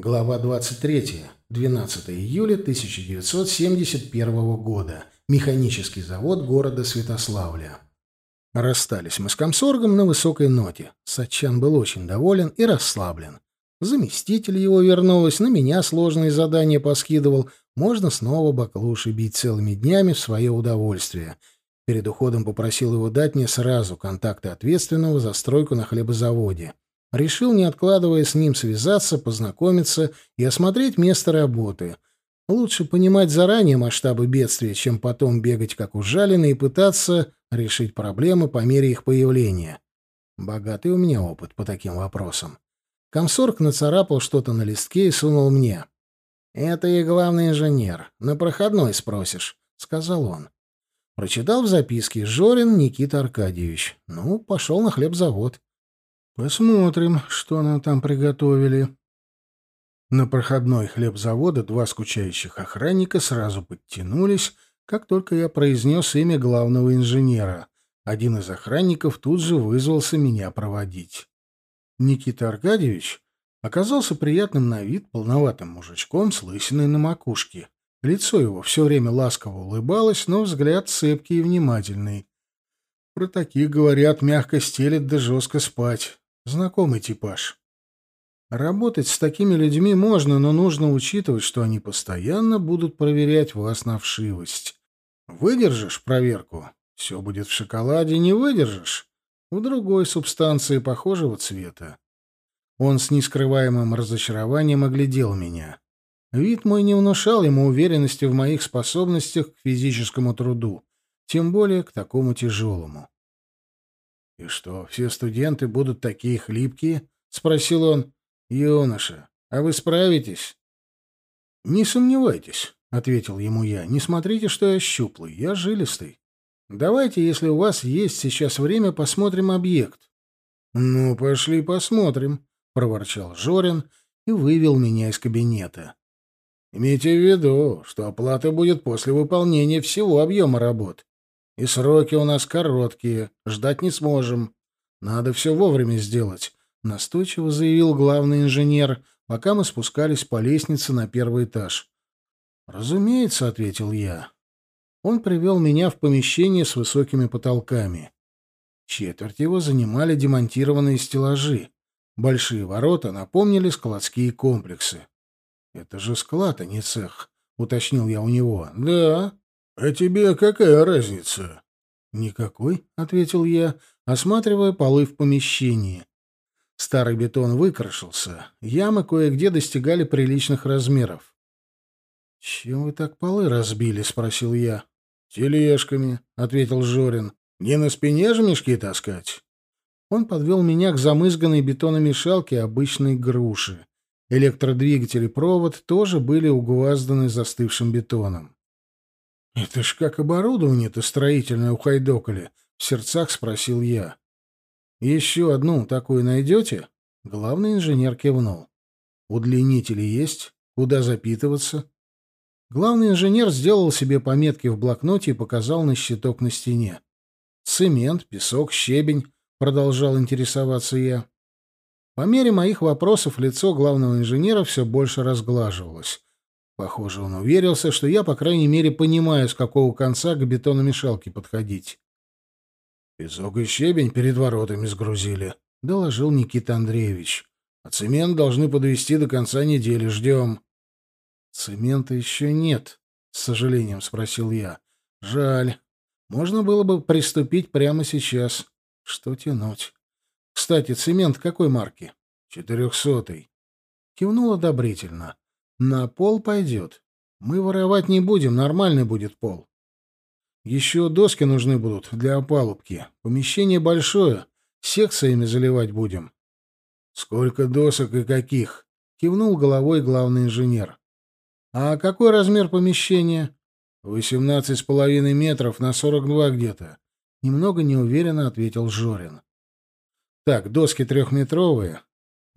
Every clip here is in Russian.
Глава 23. 12 июля 1971 года. Механический завод города Святославля. Расстались мы с комсоргом на высокой ноте. Сачан был очень доволен и расслаблен. Заместитель его вернулась, на меня сложные задания поскидывал. Можно снова баклуши бить целыми днями в свое удовольствие. Перед уходом попросил его дать мне сразу контакты ответственного за стройку на хлебозаводе. Решил, не откладывая с ним, связаться, познакомиться и осмотреть место работы. Лучше понимать заранее масштабы бедствия, чем потом бегать как ужаленный и пытаться решить проблемы по мере их появления. Богатый у меня опыт по таким вопросам. Комсорг нацарапал что-то на листке и сунул мне. «Это и главный инженер. На проходной спросишь», — сказал он. Прочитал в записке «Жорин Никита Аркадьевич». Ну, пошел на хлебзавод. Посмотрим, что нам там приготовили. На проходной хлебзавода два скучающих охранника сразу подтянулись, как только я произнес имя главного инженера. Один из охранников тут же вызвался меня проводить. Никита Аркадьевич оказался приятным на вид полноватым мужичком с лысиной на макушке. Лицо его все время ласково улыбалось, но взгляд цепкий и внимательный. Про таких, говорят, мягко стелет да жестко спать. Знакомый типаж. Работать с такими людьми можно, но нужно учитывать, что они постоянно будут проверять вас на вшивость. Выдержишь проверку — все будет в шоколаде, не выдержишь — в другой субстанции похожего цвета. Он с нескрываемым разочарованием оглядел меня. Вид мой не внушал ему уверенности в моих способностях к физическому труду, тем более к такому тяжелому. «И что, все студенты будут такие хлипкие?» — спросил он. «Юноша, а вы справитесь?» «Не сомневайтесь», — ответил ему я. «Не смотрите, что я щуплый, я жилистый. Давайте, если у вас есть сейчас время, посмотрим объект». «Ну, пошли посмотрим», — проворчал Жорин и вывел меня из кабинета. «Имейте в виду, что оплата будет после выполнения всего объема работ. И сроки у нас короткие, ждать не сможем. Надо все вовремя сделать, — настойчиво заявил главный инженер, пока мы спускались по лестнице на первый этаж. «Разумеется», — ответил я. Он привел меня в помещение с высокими потолками. Четверть его занимали демонтированные стеллажи. Большие ворота напомнили складские комплексы. «Это же склад, а не цех», — уточнил я у него. «Да», «А тебе какая разница?» «Никакой», — ответил я, осматривая полы в помещении. Старый бетон выкрашился, ямы кое-где достигали приличных размеров. «Чем вы так полы разбили?» — спросил я. «Тележками», — ответил Жорин. «Не на спине же мешки таскать?» Он подвел меня к замызганной бетономешалке обычной груши. Электродвигатель и провод тоже были угвазданы застывшим бетоном. «Это ж как оборудование-то строительное ухайдокали?» — в сердцах спросил я. «Еще одну такую найдете?» Главный инженер кивнул. «Удлинители есть? Куда запитываться?» Главный инженер сделал себе пометки в блокноте и показал на щиток на стене. «Цемент, песок, щебень», — продолжал интересоваться я. По мере моих вопросов лицо главного инженера все больше разглаживалось. Похоже, он уверился, что я, по крайней мере, понимаю, с какого конца к бетономешалке подходить. «Песок и щебень перед воротами сгрузили», — доложил Никита Андреевич. «А цемент должны подвести до конца недели. Ждем». «Цемента еще нет», — с сожалением спросил я. «Жаль. Можно было бы приступить прямо сейчас. Что тянуть? Кстати, цемент какой марки?» «Четырехсотый». Кивнул одобрительно. На пол пойдет. Мы воровать не будем, нормальный будет пол. Еще доски нужны будут для опалубки. Помещение большое, секциями заливать будем. Сколько досок и каких? Кивнул головой главный инженер. А какой размер помещения? Восемнадцать с половиной метров на сорок два где-то. Немного неуверенно ответил Жорин. Так, доски трехметровые,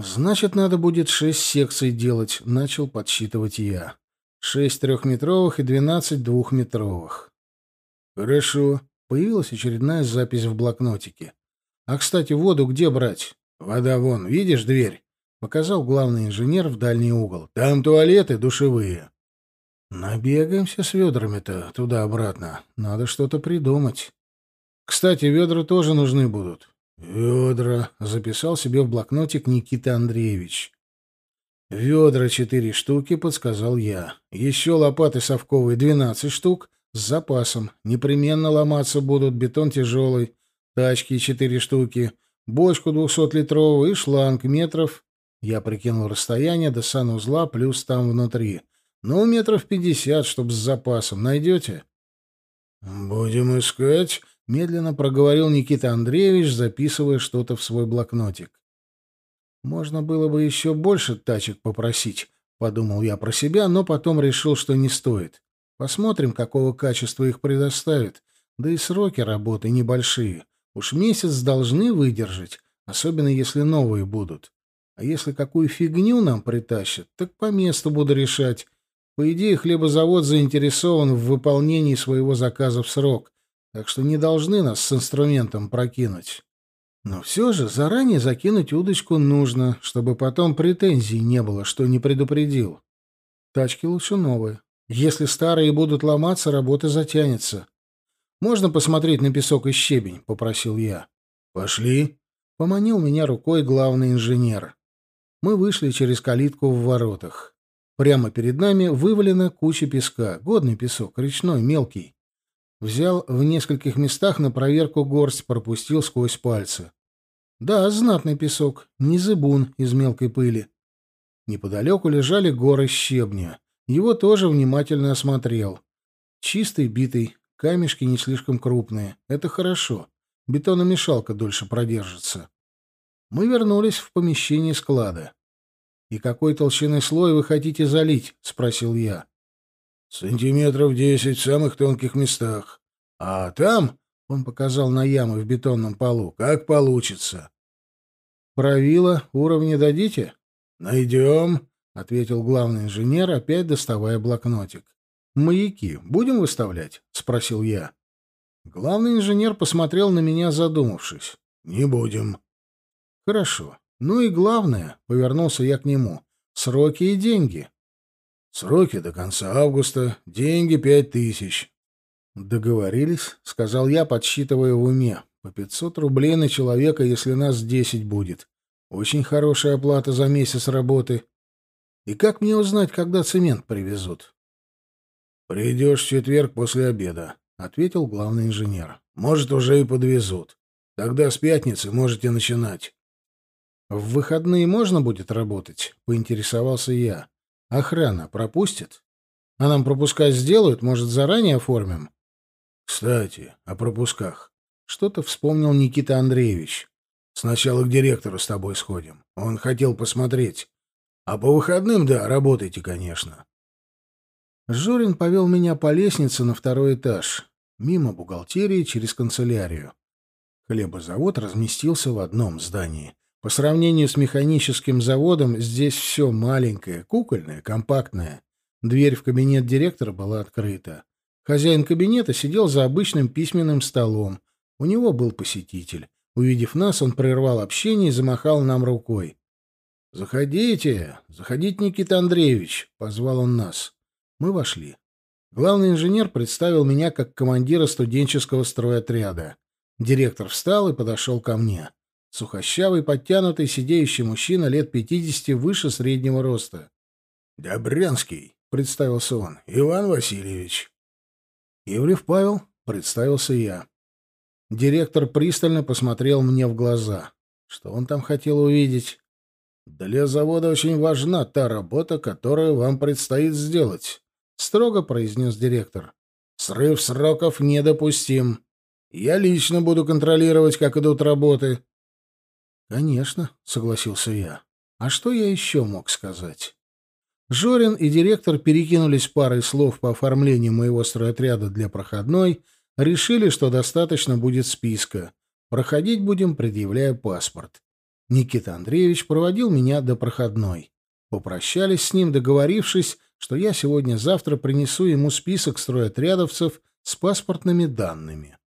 «Значит, надо будет шесть секций делать», — начал подсчитывать я. «Шесть трехметровых и двенадцать двухметровых». «Хорошо», — появилась очередная запись в блокнотике. «А, кстати, воду где брать?» «Вода вон, видишь дверь? Показал главный инженер в дальний угол. Там туалеты душевые. Набегаемся с ведрами-то туда-обратно. Надо что-то придумать. Кстати, ведра тоже нужны будут. Ведра, записал себе в блокнотик Никита Андреевич. Ведра четыре штуки, подсказал я. Еще лопаты совковые двенадцать штук с запасом. Непременно ломаться будут, бетон тяжелый. Тачки четыре штуки, бочку двухсотлитровую и шланг метров я прикинул расстояние до санузла плюс там внутри. Ну, метров пятьдесят, чтоб с запасом. Найдете? «Будем искать», — медленно проговорил Никита Андреевич, записывая что-то в свой блокнотик. «Можно было бы еще больше тачек попросить», — подумал я про себя, но потом решил, что не стоит. Посмотрим, какого качества их предоставят. Да и сроки работы небольшие. Уж месяц должны выдержать, особенно если новые будут. А если какую фигню нам притащат, так по месту буду решать. По идее, хлебозавод заинтересован в выполнении своего заказа в срок, так что не должны нас с инструментом прокинуть. Но все же заранее закинуть удочку нужно, чтобы потом претензий не было, что не предупредил. Тачки лучше новые. Если старые будут ломаться, работа затянется. «Можно посмотреть на песок и щебень?» — попросил я. «Пошли», — поманил меня рукой главный инженер. Мы вышли через калитку в воротах. Прямо перед нами вывалена куча песка. Годный песок, речной, мелкий. Взял в нескольких местах на проверку горсть, пропустил сквозь пальцы. Да, знатный песок, не зыбун из мелкой пыли. Неподалеку лежали горы щебня. Его тоже внимательно осмотрел. Чистый, битый, камешки не слишком крупные. Это хорошо. Бетономешалка дольше продержится. Мы вернулись в помещение склада. «И какой толщины слой вы хотите залить?» — спросил я. «Сантиметров десять в самых тонких местах. А там...» — он показал на ямы в бетонном полу. «Как получится». «Правила уровня дадите?» «Найдем», — ответил главный инженер, опять доставая блокнотик. «Маяки будем выставлять?» — спросил я. Главный инженер посмотрел на меня, задумавшись. «Не будем». Хорошо. Ну и главное, повернулся я к нему, сроки и деньги. Сроки до конца августа, деньги пять тысяч. Договорились, сказал я, подсчитывая в уме. По пятьсот рублей на человека, если нас десять будет. Очень хорошая оплата за месяц работы. И как мне узнать, когда цемент привезут? Придешь в четверг после обеда, ответил главный инженер. Может, уже и подвезут. Тогда с пятницы можете начинать. «В выходные можно будет работать?» — поинтересовался я. «Охрана пропустит? А нам пропуска сделают? Может, заранее оформим?» «Кстати, о пропусках. Что-то вспомнил Никита Андреевич. Сначала к директору с тобой сходим. Он хотел посмотреть. А по выходным, да, работайте, конечно». Жорин повел меня по лестнице на второй этаж, мимо бухгалтерии через канцелярию. Хлебозавод разместился в одном здании. По сравнению с механическим заводом, здесь все маленькое, кукольное, компактное. Дверь в кабинет директора была открыта. Хозяин кабинета сидел за обычным письменным столом. У него был посетитель. Увидев нас, он прервал общение и замахал нам рукой. «Заходите, заходите, Никита Андреевич», — позвал он нас. Мы вошли. Главный инженер представил меня как командира студенческого стройотряда. Директор встал и подошел ко мне. Сухощавый, подтянутый, сидеющий мужчина лет пятидесяти выше среднего роста. «Добрянский», — представился он, — «Иван Васильевич». «Ивлев Павел», — представился я. Директор пристально посмотрел мне в глаза. Что он там хотел увидеть? «Для завода очень важна та работа, которую вам предстоит сделать», — строго произнес директор. «Срыв сроков недопустим. Я лично буду контролировать, как идут работы. «Конечно», — согласился я. «А что я еще мог сказать?» Жорин и директор перекинулись парой слов по оформлению моего стройотряда для проходной, решили, что достаточно будет списка. Проходить будем, предъявляя паспорт. Никита Андреевич проводил меня до проходной. Попрощались с ним, договорившись, что я сегодня-завтра принесу ему список стройотрядовцев с паспортными данными.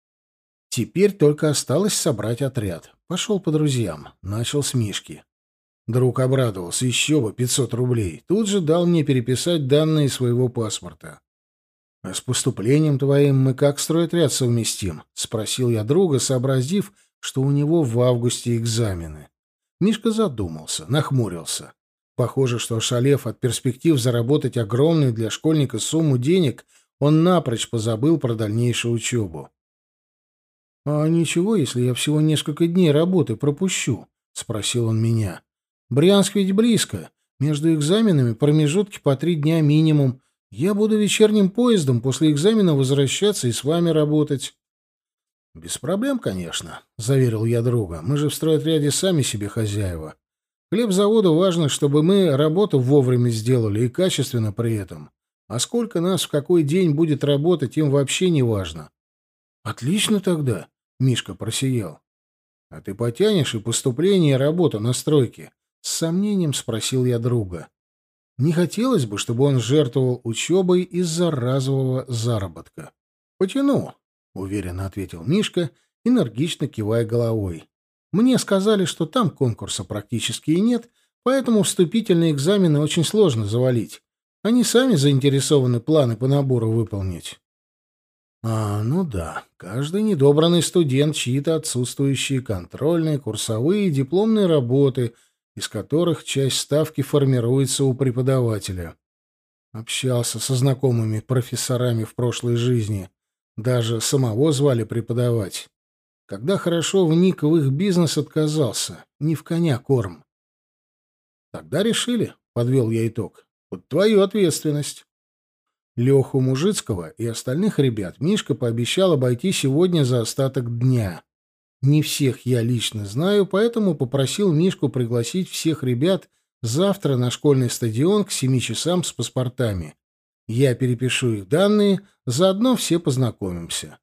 Теперь только осталось собрать отряд. Пошел по друзьям. Начал с Мишки. Друг обрадовался. Еще бы, 500 рублей. Тут же дал мне переписать данные своего паспорта. «А с поступлением твоим мы как стройотряд совместим?» — спросил я друга, сообразив, что у него в августе экзамены. Мишка задумался, нахмурился. Похоже, что, шалев от перспектив заработать огромную для школьника сумму денег, он напрочь позабыл про дальнейшую учебу. «А ничего, если я всего несколько дней работы пропущу?» — спросил он меня. «Брянск ведь близко. Между экзаменами промежутки по три дня минимум. Я буду вечерним поездом после экзамена возвращаться и с вами работать». «Без проблем, конечно», — заверил я друга. «Мы же в стройотряде сами себе хозяева. Хлебзаводу важно, чтобы мы работу вовремя сделали и качественно при этом. А сколько нас в какой день будет работать, им вообще не важно». «Отлично тогда», — Мишка просиял. «А ты потянешь и поступление, и работу на стройке?» С сомнением спросил я друга. Не хотелось бы, чтобы он жертвовал учебой из-за разового заработка. «Потяну», — уверенно ответил Мишка, энергично кивая головой. «Мне сказали, что там конкурса практически и нет, поэтому вступительные экзамены очень сложно завалить. Они сами заинтересованы планы по набору выполнить». А, ну да, каждый недобранный студент чьи-то отсутствующие контрольные, курсовые, дипломные работы, из которых часть ставки формируется у преподавателя. Общался со знакомыми профессорами в прошлой жизни. Даже самого звали преподавать. Когда хорошо вник в их бизнес, отказался. Не в коня корм. Тогда решили, подвел я итог, под твою ответственность. Леху Мужицкого и остальных ребят Мишка пообещал обойти сегодня за остаток дня. Не всех я лично знаю, поэтому попросил Мишку пригласить всех ребят завтра на школьный стадион к семи часам с паспортами. Я перепишу их данные, заодно все познакомимся.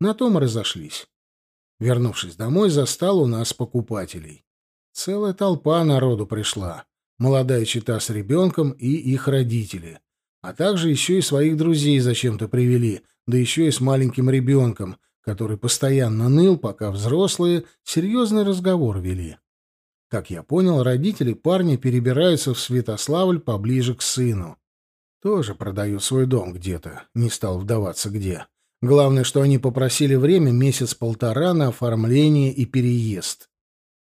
На том разошлись. Вернувшись домой, застал у нас покупателей. Целая толпа народу пришла. Молодая чита с ребенком и их родители. А также еще и своих друзей зачем-то привели, да еще и с маленьким ребенком, который постоянно ныл, пока взрослые серьезный разговор вели. Как я понял, родители парня перебираются в Святославль поближе к сыну. Тоже продают свой дом где-то, не стал вдаваться где. Главное, что они попросили время месяц-полтора на оформление и переезд.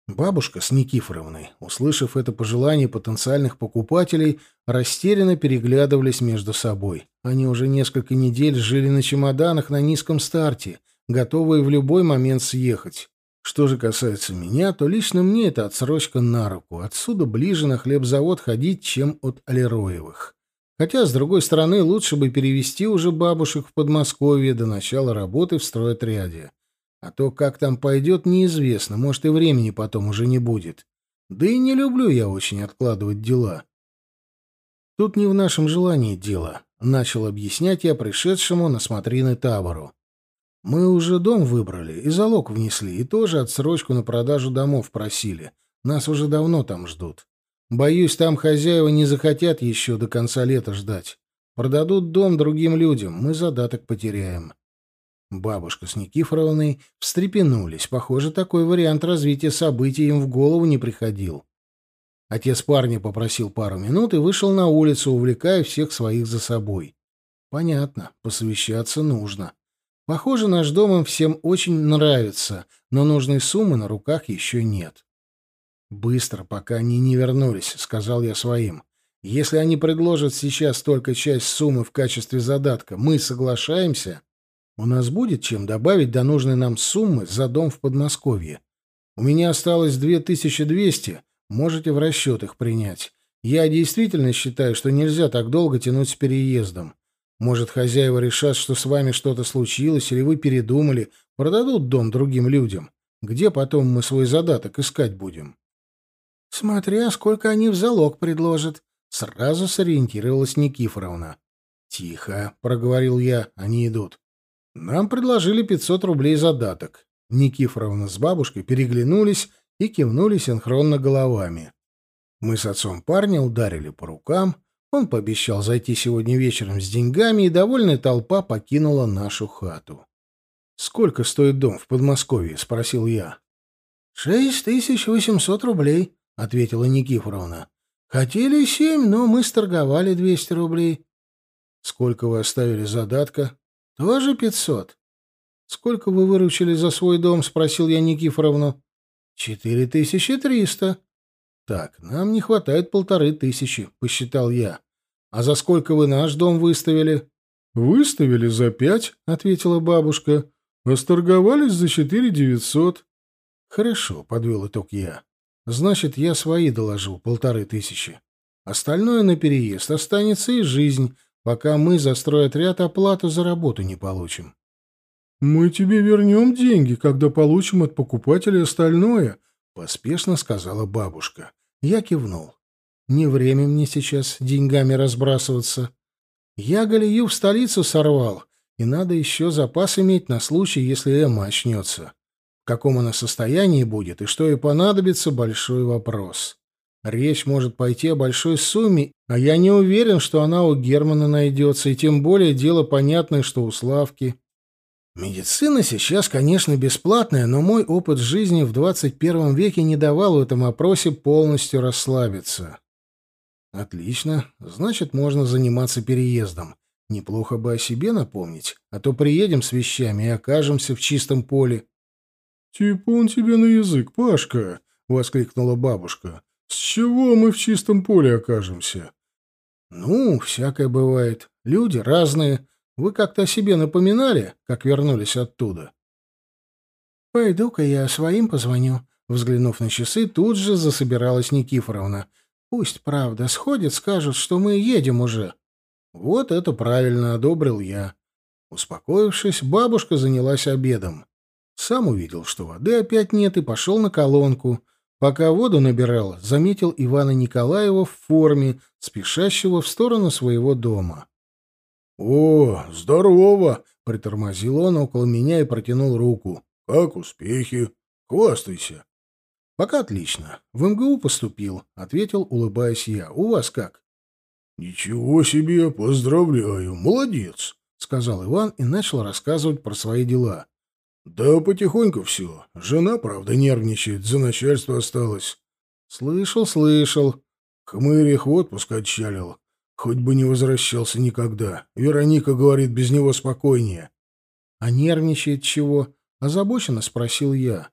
Бабушка с Никифоровной, услышав это пожелание потенциальных покупателей, растерянно переглядывались между собой. Они уже несколько недель жили на чемоданах на низком старте, готовые в любой момент съехать. Что же касается меня, то лично мне это отсрочка на руку. Отсюда ближе на хлебзавод ходить, чем от Алероевых. Хотя, с другой стороны, лучше бы перевести уже бабушек в Подмосковье до начала работы в стройотряде. А то, как там пойдет, неизвестно, может, и времени потом уже не будет. Да и не люблю я очень откладывать дела. Тут не в нашем желании дело, — начал объяснять я пришедшему на смотрины табору. Мы уже дом выбрали и залог внесли, и тоже отсрочку на продажу домов просили. Нас уже давно там ждут. Боюсь, там хозяева не захотят еще до конца лета ждать. Продадут дом другим людям, мы задаток потеряем. Бабушка с Никифоровной встрепенулись. Похоже, такой вариант развития событий им в голову не приходил. Отец парня попросил пару минут и вышел на улицу, увлекая всех своих за собой. Понятно, посовещаться нужно. Похоже, наш дом им всем очень нравится, но нужной суммы на руках еще нет. «Быстро, пока они не вернулись», — сказал я своим. «Если они предложат сейчас только часть суммы в качестве задатка, мы соглашаемся. У нас будет чем добавить до нужной нам суммы за дом в Подмосковье. У меня осталось 2200, можете в расчет их принять. Я действительно считаю, что нельзя так долго тянуть с переездом. Может, хозяева решат, что с вами что-то случилось, или вы передумали, продадут дом другим людям. Где потом мы свой задаток искать будем?» «Смотря, сколько они в залог предложат», — сразу сориентировалась Никифоровна. «Тихо», — проговорил я, — «они идут». Нам предложили 500 рублей задаток. Никифоровна с бабушкой переглянулись и кивнули синхронно головами. Мы с отцом парня ударили по рукам, он пообещал зайти сегодня вечером с деньгами, и довольная толпа покинула нашу хату. «Сколько стоит дом в Подмосковье?» — спросил я. «Шесть тысяч восемьсот рублей», — ответила Никифоровна. «Хотели семь, но мы сторговали двести рублей». «Сколько вы оставили задатка?» «Тоже пятьсот». «Сколько вы выручили за свой дом?» — спросил я Никифоровну. «Четыре тысячи триста». «Так, нам не хватает полторы тысячи», — посчитал я. «А за сколько вы наш дом выставили?» «Выставили за пять», — ответила бабушка. «Осторговались за четыре девятьсот». «Хорошо», — подвел итог я. «Значит, я свои доложу, полторы тысячи. Остальное на переезд останется и жизнь, пока мы за стройотряд оплату за работу не получим». «Мы тебе вернем деньги, когда получим от покупателя остальное», — поспешно сказала бабушка. Я кивнул. «Не время мне сейчас деньгами разбрасываться. Я Галию в столицу сорвал, и надо еще запас иметь на случай, если Эмма очнется. В каком она состоянии будет и что ей понадобится — большой вопрос. Речь может пойти о большой сумме, а я не уверен, что она у Германа найдется, и тем более дело понятное, что у Славки. Медицина сейчас, конечно, бесплатная, но мой опыт жизни в 21 веке не давал в этом опросе полностью расслабиться. Отлично. Значит, можно заниматься переездом. Неплохо бы о себе напомнить, а то приедем с вещами и окажемся в чистом поле. Он тебе на язык, Пашка, воскликнула бабушка. С чего мы в чистом поле окажемся? Ну, всякое бывает. Люди разные. Вы как-то о себе напоминали, как вернулись оттуда? Пойду-ка я своим позвоню. Взглянув на часы, тут же засобиралась Никифоровна. Пусть правда сходит, скажут, что мы едем уже. Вот это правильно одобрил я. Успокоившись, бабушка занялась обедом. Сам увидел, что воды опять нет, и пошел на колонку. Пока воду набирал, заметил Ивана Николаева в форме, спешащего в сторону своего дома. «О, здорово!» — притормозил он около меня и протянул руку. «Как успехи? Хвастайся!» «Пока отлично. В МГУ поступил», — ответил, улыбаясь я. «У вас как?» «Ничего себе! Поздравляю! Молодец!» — сказал Иван и начал рассказывать про свои дела. «Да потихоньку все. Жена, правда, нервничает, за начальство осталось». «Слышал, слышал». Хмырь их в отпуск отчалил. Хоть бы не возвращался никогда. Вероника говорит, без него спокойнее. «А нервничает чего?» — озабоченно спросил я.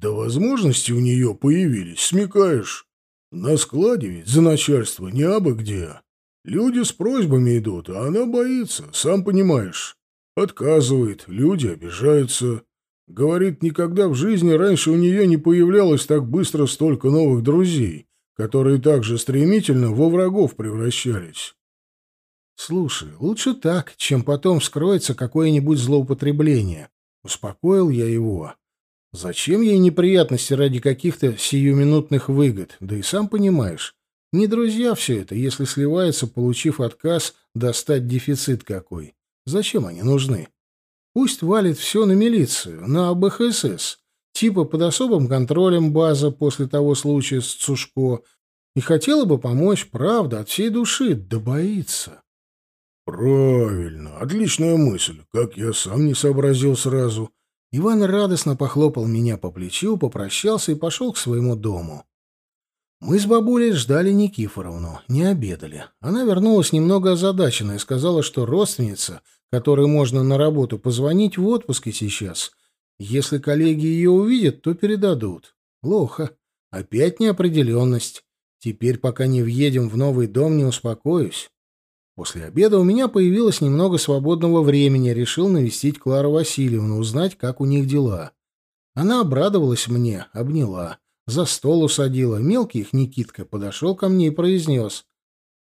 Да возможности у нее появились, смекаешь. На складе ведь за начальство не абы где. Люди с просьбами идут, а она боится, сам понимаешь. Отказывает, люди обижаются. Говорит, никогда в жизни раньше у нее не появлялось так быстро столько новых друзей, которые так же стремительно во врагов превращались. «Слушай, лучше так, чем потом вскроется какое-нибудь злоупотребление», — успокоил я его. Зачем ей неприятности ради каких-то сиюминутных выгод? Да и сам понимаешь, не друзья все это, если сливается, получив отказ, достать дефицит какой. Зачем они нужны? Пусть валит все на милицию, на АБХСС, типа под особым контролем база после того случая с Цушко, и хотела бы помочь, правда, от всей души, да боится. «Правильно, отличная мысль, как я сам не сообразил сразу», Иван радостно похлопал меня по плечу, попрощался и пошел к своему дому. Мы с бабулей ждали Никифоровну, не обедали. Она вернулась немного озадаченная и сказала, что родственница, которой можно на работу позвонить, в отпуске сейчас. Если коллеги ее увидят, то передадут. Плохо. Опять неопределенность. Теперь, пока не въедем в новый дом, не успокоюсь. После обеда у меня появилось немного свободного времени, решил навестить Клару Васильевну, узнать, как у них дела. Она обрадовалась мне, обняла, за стол усадила. Мелкий их Никитка подошел ко мне и произнес.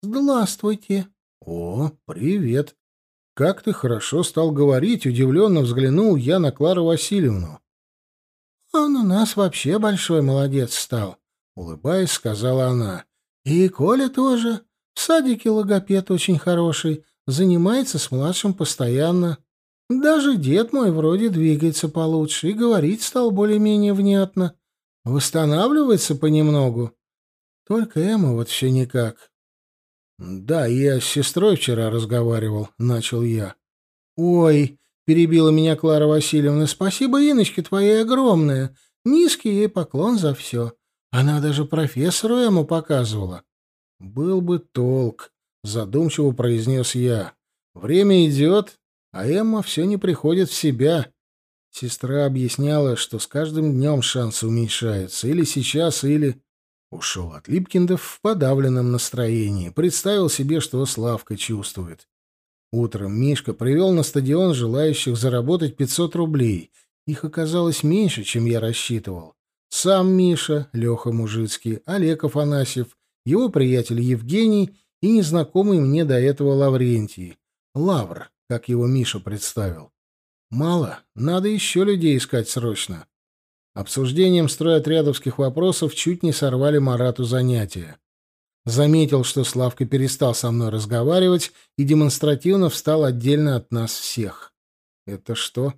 «Здравствуйте». «О, привет». «Как ты хорошо стал говорить», — удивленно взглянул я на Клару Васильевну. «Он у нас вообще большой молодец стал», — улыбаясь, сказала она. «И Коля тоже. В садике логопед очень хороший, занимается с младшим постоянно. Даже дед мой вроде двигается получше и говорить стал более-менее внятно. Восстанавливается понемногу. Только Эмма вот все никак. «Да, я с сестрой вчера разговаривал», — начал я. «Ой», — перебила меня Клара Васильевна, — «спасибо, Иночке, твоей огромное. Низкий ей поклон за все. Она даже профессору ему показывала. Был бы толк, задумчиво произнес я. Время идет, а Эмма все не приходит в себя. Сестра объясняла, что с каждым днем шансы уменьшаются. Или сейчас, или... Ушел от Липкиндов в подавленном настроении. Представил себе, что Славка чувствует. Утром Мишка привел на стадион желающих заработать 500 рублей. Их оказалось меньше, чем я рассчитывал. Сам Миша, Леха Мужицкий, Олег Афанасьев, его приятель Евгений и незнакомый мне до этого Лаврентий. Лавр, как его Миша представил. Мало, надо еще людей искать срочно. Обсуждением стройотрядовских вопросов чуть не сорвали Марату занятия. Заметил, что Славка перестал со мной разговаривать и демонстративно встал отдельно от нас всех. Это что?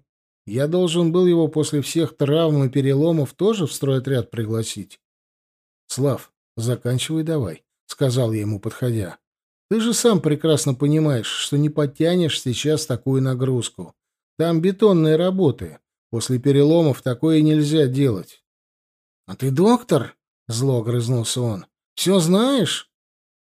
Я должен был его после всех травм и переломов тоже в стройотряд пригласить? Слав, заканчивай давай, сказал я ему, подходя. Ты же сам прекрасно понимаешь, что не подтянешь сейчас такую нагрузку. Там бетонные работы. После переломов такое нельзя делать. — А ты доктор? — зло грызнулся он. — Все знаешь?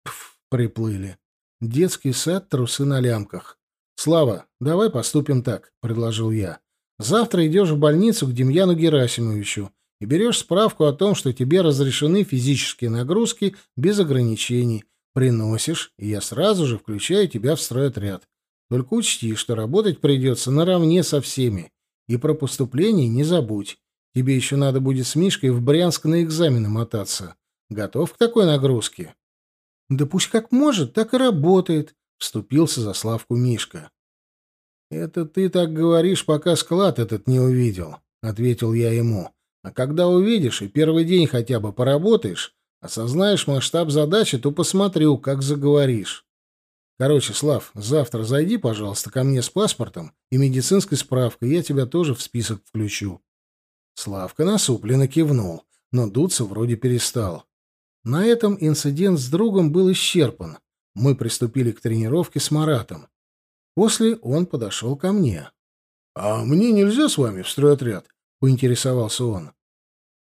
Пф, приплыли. Детский сад, трусы на лямках. — Слава, давай поступим так, — предложил я. — Завтра идешь в больницу к Демьяну Герасимовичу и берешь справку о том, что тебе разрешены физические нагрузки без ограничений. Приносишь, и я сразу же включаю тебя в стройотряд. Только учти, что работать придется наравне со всеми. И про поступление не забудь. Тебе еще надо будет с Мишкой в Брянск на экзамены мотаться. Готов к такой нагрузке? — Да пусть как может, так и работает, — вступился за Славку Мишка. — Это ты так говоришь, пока склад этот не увидел, — ответил я ему. — А когда увидишь и первый день хотя бы поработаешь, осознаешь масштаб задачи, то посмотрю, как заговоришь. Короче, Слав, завтра зайди, пожалуйста, ко мне с паспортом и медицинской справкой, я тебя тоже в список включу. Славка насупленно кивнул, но дуться вроде перестал. На этом инцидент с другом был исчерпан. Мы приступили к тренировке с Маратом. После он подошел ко мне. — А мне нельзя с вами в стройотряд? — поинтересовался он.